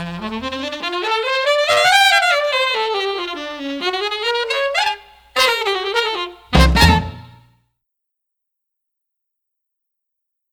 Mm-hmm.